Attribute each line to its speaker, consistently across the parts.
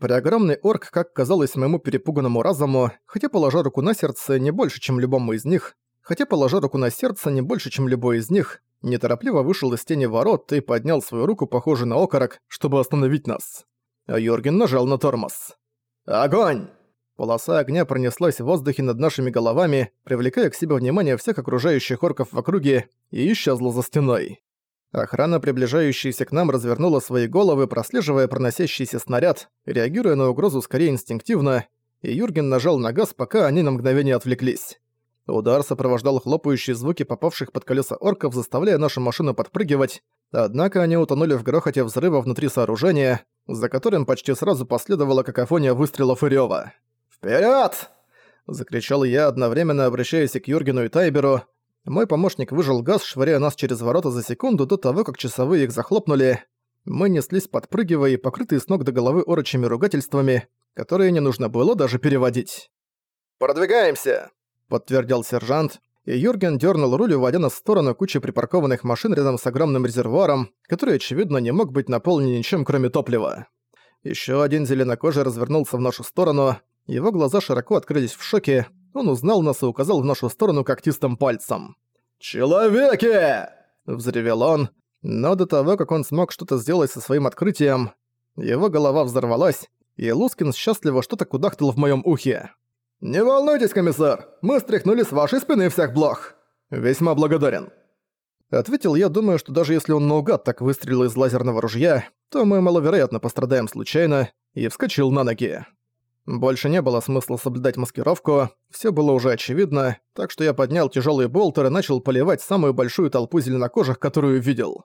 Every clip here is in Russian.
Speaker 1: Преогромный орк, как казалось моему перепуганному разуму, хотя положа руку на сердце не больше, чем любому из них, хотя положа руку на сердце не больше, чем любой из них, неторопливо вышел из тени ворот и поднял свою руку, похожую на окорок, чтобы остановить нас. А Йорген нажал на тормоз. «Огонь!» Полоса огня пронеслась в воздухе над нашими головами, привлекая к себе внимание всех окружающих орков в округе, и исчезла за стеной. Охрана, приближающаяся к нам, развернула свои головы, прослеживая проносящийся снаряд, реагируя на угрозу скорее инстинктивно, и Юрген нажал на газ, пока они на мгновение отвлеклись. Удар сопровождал хлопающие звуки попавших под колеса орков, заставляя нашу машину подпрыгивать, однако они утонули в грохоте взрыва внутри сооружения, за которым почти сразу последовала какофония выстрелов и рёва. «Вперёд!» — закричал я, одновременно обращаясь к Юргену и Тайберу, мой помощник выжил газ, швыряя нас через ворота за секунду до того, как часовые их захлопнули. Мы неслись, подпрыгивая и покрытые с ног до головы орочими ругательствами, которые не нужно было даже переводить. «Продвигаемся!» — подтвердил сержант, и Юрген дернул руль, уводя нас в сторону кучи припаркованных машин рядом с огромным резервуаром, который, очевидно, не мог быть наполнен ничем, кроме топлива. Еще один зеленокожий развернулся в нашу сторону, его глаза широко открылись в шоке, он узнал нас и указал в нашу сторону когтистым пальцем. «Человеки!» – взревел он, но до того, как он смог что-то сделать со своим открытием, его голова взорвалась, и Лускин счастливо что-то кудахтал в моем ухе. «Не волнуйтесь, комиссар, мы стряхнули с вашей спины всех блох. Весьма благодарен». Ответил я, думаю, что даже если он наугад так выстрелил из лазерного ружья, то мы маловероятно пострадаем случайно, и вскочил на ноги. Больше не было смысла соблюдать маскировку, все было уже очевидно, так что я поднял тяжелый болтер и начал поливать самую большую толпу зеленокожих, которую видел.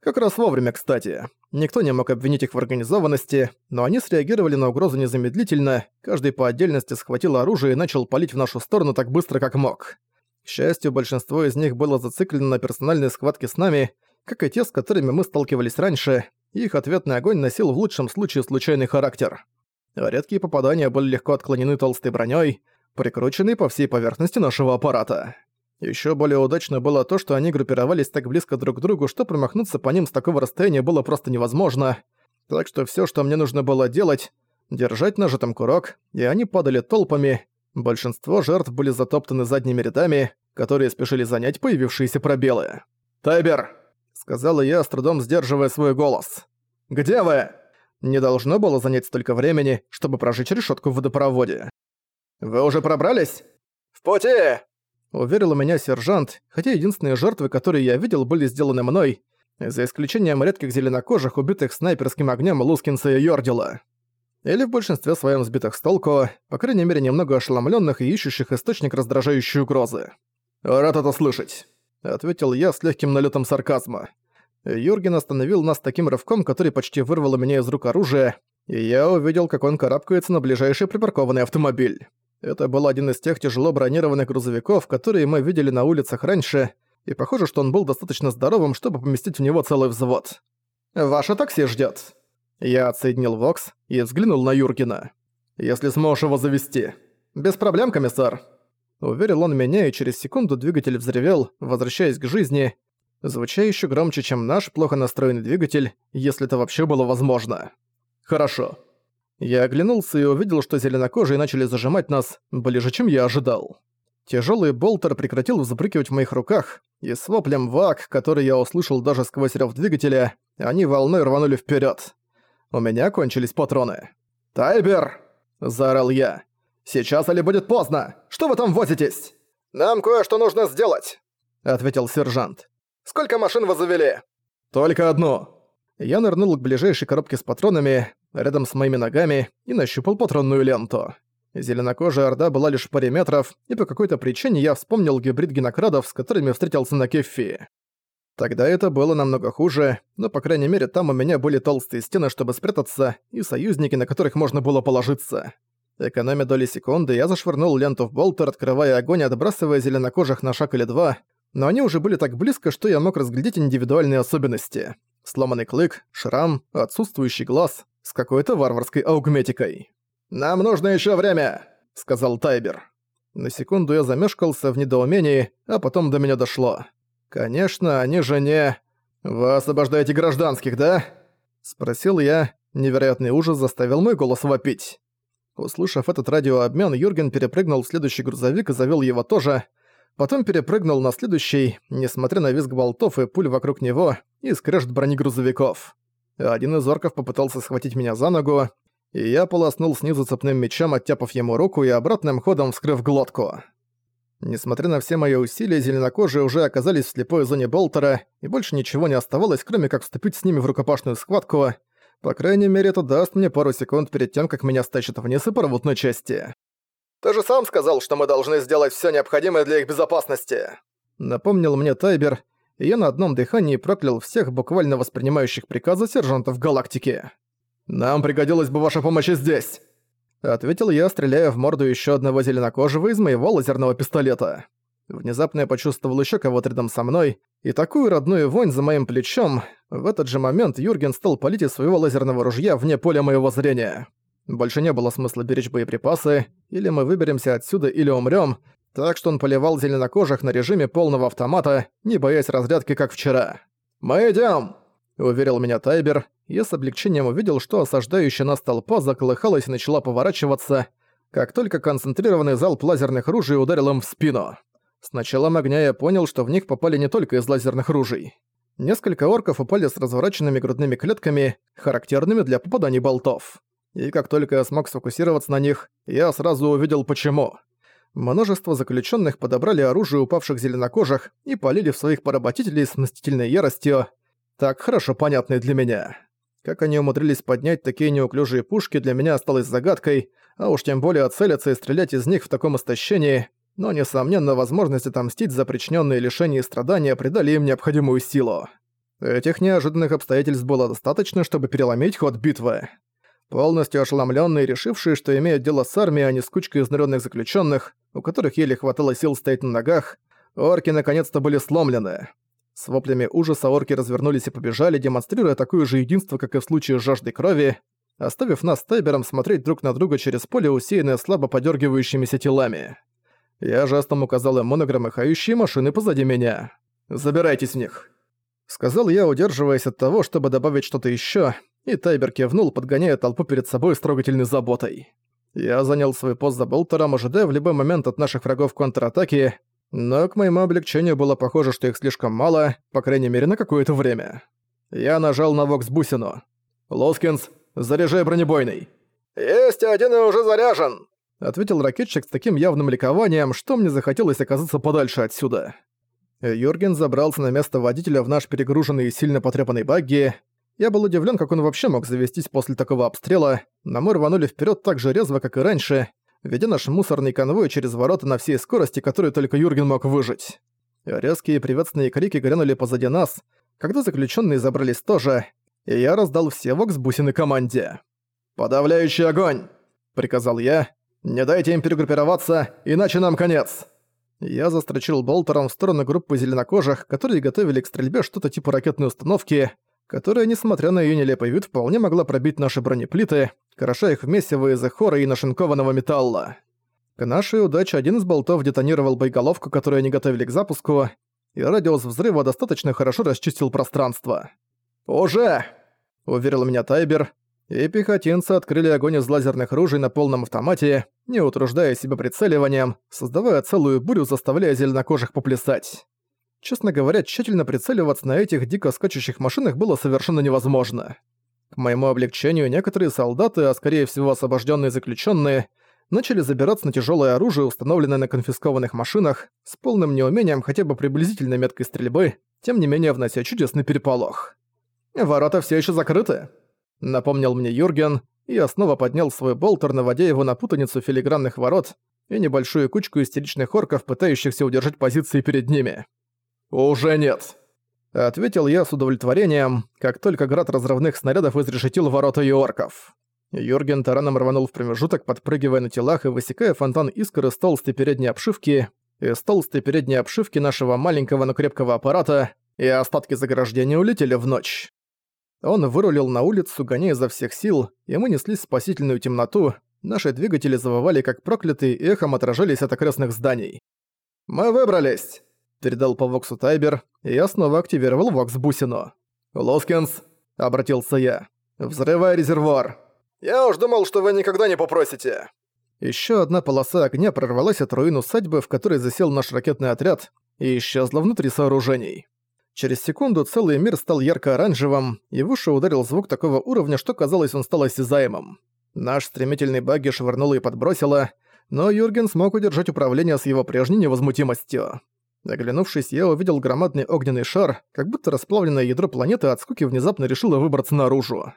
Speaker 1: Как раз вовремя, кстати. Никто не мог обвинить их в организованности, но они среагировали на угрозу незамедлительно, каждый по отдельности схватил оружие и начал палить в нашу сторону так быстро, как мог. К счастью, большинство из них было зациклено на персональной схватке с нами, как и те, с которыми мы сталкивались раньше, и их ответный огонь носил в лучшем случае случайный характер. Редкие попадания были легко отклонены толстой броней, прикрученной по всей поверхности нашего аппарата. Еще более удачно было то, что они группировались так близко друг к другу, что промахнуться по ним с такого расстояния было просто невозможно. Так что все, что мне нужно было делать, держать нажатым курок, и они падали толпами. Большинство жертв были затоптаны задними рядами, которые спешили занять появившиеся пробелы. «Тайбер!» — сказала я, с трудом сдерживая свой голос. «Где вы?» Не должно было занять столько времени, чтобы прожечь решетку в водопроводе. «Вы уже пробрались?» «В пути!» Уверил меня сержант, хотя единственные жертвы, которые я видел, были сделаны мной, за исключением редких зеленокожих, убитых снайперским огнем Лускинса и Йордила. Или в большинстве своем сбитых с толку, по крайней мере немного ошеломленных и ищущих источник раздражающей угрозы. «Рад это слышать», — ответил я с легким налетом сарказма. Юрген остановил нас таким рывком, который почти вырвал у меня из рук оружие, и я увидел, как он карабкается на ближайший припаркованный автомобиль. Это был один из тех тяжело бронированных грузовиков, которые мы видели на улицах раньше, и похоже, что он был достаточно здоровым, чтобы поместить в него целый взвод. «Ваше такси ждёт». Я отсоединил Вокс и взглянул на Юргена. «Если сможешь его завести». «Без проблем, комиссар». Уверил он меня, и через секунду двигатель взревел, возвращаясь к жизни, звуча еще громче, чем наш плохо настроенный двигатель, если это вообще было возможно. Хорошо. Я оглянулся и увидел, что зеленокожие начали зажимать нас ближе, чем я ожидал. Тяжелый болтер прекратил взбрыкивать в моих руках, и с воплем «Вак», который я услышал даже сквозь рёв двигателя, они волной рванули вперед. У меня кончились патроны. «Тайбер!» – заорал я. «Сейчас или будет поздно? Что вы там возитесь?» «Нам кое-что нужно сделать», – ответил сержант. Сколько машин вы завели?» «Только одну». Я нырнул к ближайшей коробке с патронами, рядом с моими ногами, и нащупал патронную ленту. Зеленокожая орда была лишь в паре метров, и по какой-то причине я вспомнил гибрид генокрадов, с которыми встретился на Кеффи. Тогда это было намного хуже, но, по крайней мере, там у меня были толстые стены, чтобы спрятаться, и союзники, на которых можно было положиться. Экономя доли секунды, я зашвырнул ленту в болтер, открывая огонь и отбрасывая зеленокожих на шаг или два, но они уже были так близко, что я мог разглядеть индивидуальные особенности. Сломанный клык, шрам, отсутствующий глаз с какой-то варварской аугметикой. «Нам нужно еще время!» — сказал Тайбер. На секунду я замешкался в недоумении, а потом до меня дошло. «Конечно, они же не...» «Вы освобождаете гражданских, да?» — спросил я, Невероятный ужас заставил мой голос вопить. Услышав этот радиообмен, Юрген перепрыгнул в следующий грузовик и завёл его тоже. Потом перепрыгнул на следующий, несмотря на визг болтов и пуль вокруг него, и скрежет бронегрузовиков. Один из орков попытался схватить меня за ногу, и я полоснул снизу цепным мечом, оттяпав ему руку и обратным ходом вскрыв глотку. Несмотря на все мои усилия, зеленокожие уже оказались в слепой зоне Болтера, и больше ничего не оставалось, кроме как вступить с ними в рукопашную схватку — по крайней мере, это даст мне пару секунд перед тем, как меня стащат вниз и порвут на части. «Ты же сам сказал, что мы должны сделать всё необходимое для их безопасности!» Напомнил мне Тайбер, и я на одном дыхании проклял всех буквально воспринимающих приказы сержантов галактики. «Нам пригодилась бы ваша помощь и здесь!» Ответил я, стреляя в морду ещё одного зеленокожего из моего лазерного пистолета. Внезапно я почувствовал ещё кого-то рядом со мной, и такую родную вонь за моим плечом. В этот же момент Юрген стал палить из своего лазерного ружья вне поля моего зрения. Больше не было смысла беречь боеприпасы, или мы выберемся отсюда, или умрём, так что он поливал зеленокожих на режиме полного автомата, не боясь разрядки, как вчера. «Мы идём!» — уверил меня Тайбер. Я с облегчением увидел, что осаждающая нас толпа заколыхалась и начала поворачиваться, как только концентрированный залп лазерных ружей ударил им в спину. С началом огня я понял, что в них попали не только из лазерных ружей. Несколько орков упали с развораченными грудными клетками, характерными для попаданий болтов. И как только я смог сфокусироваться на них, я сразу увидел почему. Множество заключенных подобрали оружие упавших зеленокожих и полили в своих поработителей с мстительной яростью, так хорошо понятной для меня. Как они умудрились поднять такие неуклюжие пушки, для меня осталось загадкой, а уж тем более целиться и стрелять из них в таком истощении – но, несомненно, возможность отомстить за причиненные лишения и страдания придали им необходимую силу. Этих неожиданных обстоятельств было достаточно, чтобы переломить ход битвы. Полностью ошеломленные, решившие, что имеют дело с армией, а не с кучкой изнуренных заключенных, у которых еле хватало сил стоять на ногах, орки наконец-то были сломлены. С воплями ужаса орки развернулись и побежали, демонстрируя такое же единство, как и в случае с жаждой крови, оставив нас с Тайбером смотреть друг на друга через поле, усеянное слабо подергивающимися телами. Я жестом указал им монограммыхающие машины позади меня. «Забирайтесь в них!» Сказал я, удерживаясь от того, чтобы добавить что-то ещё, и Тайбер кивнул, подгоняя толпу перед собой с трогательной заботой. Я занял свой пост за болтером, ожидая в любой момент от наших врагов контратаки, но к моему облегчению было похоже, что их слишком мало, по крайней мере на какое-то время. Я нажал на вокс-бусину. «Лоскинс, заряжай бронебойный!» «Есть, один и уже заряжен!» ответил ракетчик с таким явным ликованием, что мне захотелось оказаться подальше отсюда. Юрген забрался на место водителя в наш перегруженный и сильно потрепанный багги. Я был удивлен, как он вообще мог завестись после такого обстрела, но мы рванули вперед так же резво, как и раньше, ведя наш мусорный конвой через ворота на всей скорости, которую только Юрген мог выжить. Резкие приветственные крики грянули позади нас, когда заключенные забрались тоже, и я раздал все вокс-бусины команде. «Подавляющий огонь!» — приказал я, «Не дайте им перегруппироваться, иначе нам конец!» Я застрочил болтером в сторону группы зеленокожих, которые готовили к стрельбе что-то типа ракетной установки, которая, несмотря на её нелепый вид, вполне могла пробить наши бронеплиты, кроша их в из хора и нашинкованного металла. К нашей удаче один из болтов детонировал боеголовку, которую они готовили к запуску, и радиус взрыва достаточно хорошо расчистил пространство. «Уже!» — уверил меня Тайбер, и пехотинцы открыли огонь из лазерных ружей на полном автомате, не утруждая себя прицеливанием, создавая целую бурю, заставляя зеленокожих поплясать. Честно говоря, тщательно прицеливаться на этих дико скачущих машинах было совершенно невозможно. К моему облегчению, некоторые солдаты, а скорее всего освобожденные заключенные, начали забираться на тяжелое оружие, установленное на конфискованных машинах, с полным неумением хотя бы приблизительно меткой стрельбы, тем не менее внося чудесный переполох. «Ворота все еще закрыты», — напомнил мне Юрген, и я снова поднял свой болтер, наводя его на путаницу филигранных ворот и небольшую кучку истеричных орков, пытающихся удержать позиции перед ними. «Уже нет!» Ответил я с удовлетворением, как только град разрывных снарядов изрешетил ворота и орков. Юрген тараном рванул в промежуток, подпрыгивая на телах и высекая фонтан искр из толстой передней обшивки, из толстой передней обшивки нашего маленького, но крепкого аппарата, и остатки заграждения улетели в ночь. Он вырулил на улицу, гоняя изо всех сил, и мы неслись в спасительную темноту, наши двигатели завывали как проклятые эхом отражались от окрестных зданий. «Мы выбрались!» – передал по Воксу Тайбер, и я снова активировал Вокс-бусину. «Лоскинс!» – обратился я. «Взрывай резервуар!» «Я уж думал, что вы никогда не попросите!» Ещё одна полоса огня прорвалась от руин усадьбы, в которой засел наш ракетный отряд, и исчезла внутри сооружений. Через секунду целый мир стал ярко-оранжевым, и в уши ударил звук такого уровня, что казалось, он стал осязаемым. Наш стремительный багги швырнуло и подбросило, но Юрген смог удержать управление с его прежней невозмутимостью. Оглянувшись, я увидел громадный огненный шар, как будто расплавленное ядро планеты от скуки внезапно решило выбраться наружу.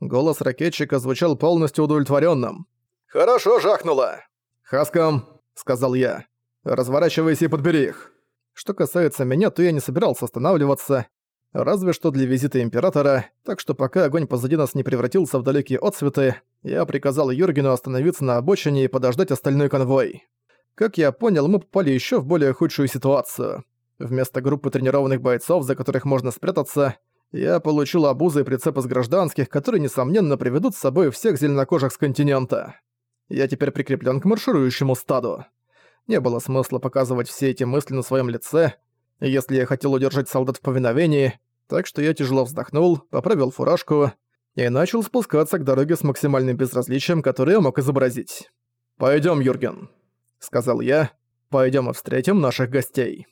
Speaker 1: Голос ракетчика звучал полностью удовлетворенным. «Хорошо жахнуло!» «Хаскам», — сказал я, — «разворачивайся и подбери их». Что касается меня, то я не собирался останавливаться, разве что для визита Императора, так что пока огонь позади нас не превратился в далекие отсветы, я приказал Юргену остановиться на обочине и подождать остальной конвой. Как я понял, мы попали еще в более худшую ситуацию. Вместо группы тренированных бойцов, за которых можно спрятаться, я получил обузы и прицеп из гражданских, которые, несомненно, приведут с собой всех зеленокожих с континента. Я теперь прикреплен к марширующему стаду. Не было смысла показывать все эти мысли на своем лице, если я хотел удержать солдат в повиновении, так что я тяжело вздохнул, поправил фуражку и начал спускаться к дороге с максимальным безразличием, которое мог изобразить. «Пойдём, Юрген», — сказал я, — «пойдём и встретим наших гостей».